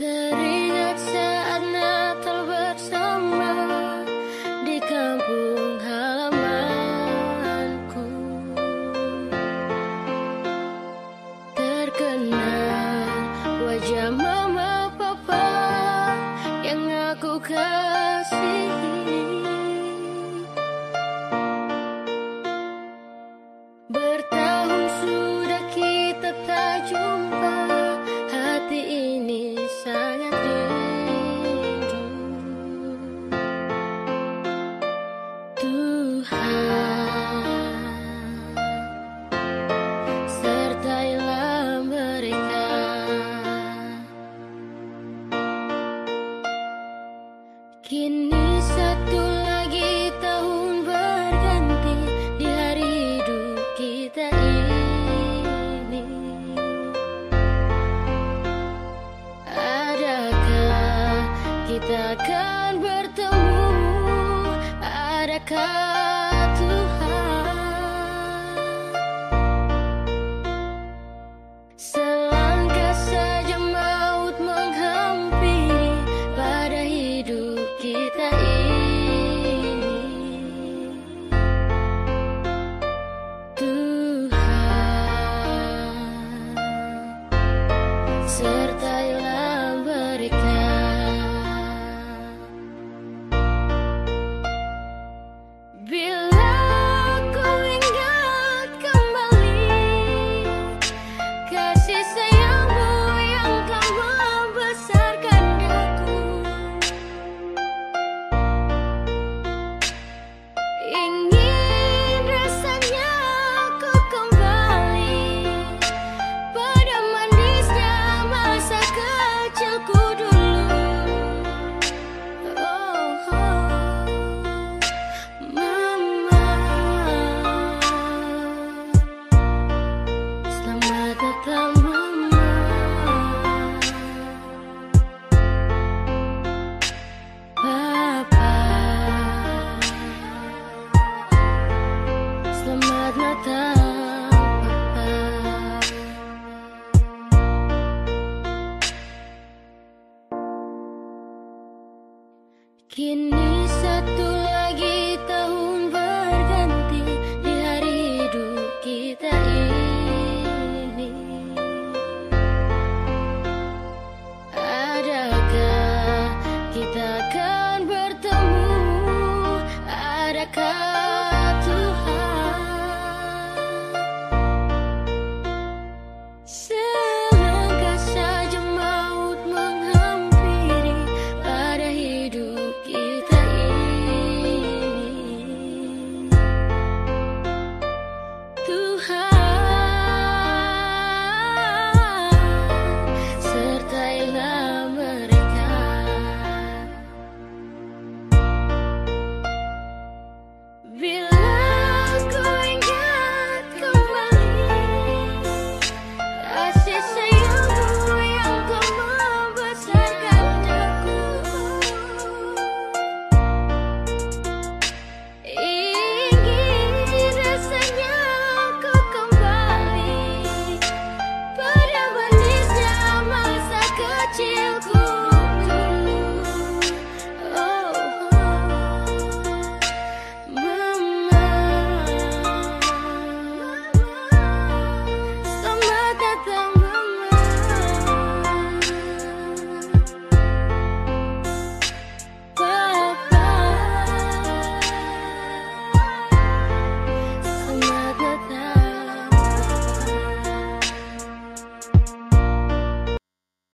Teringat saat Natal bersama di kampung. Kini satu lagi tahun berganti di hari hidup kita ini. Adakah kita akan bertemu? Adakah kini satu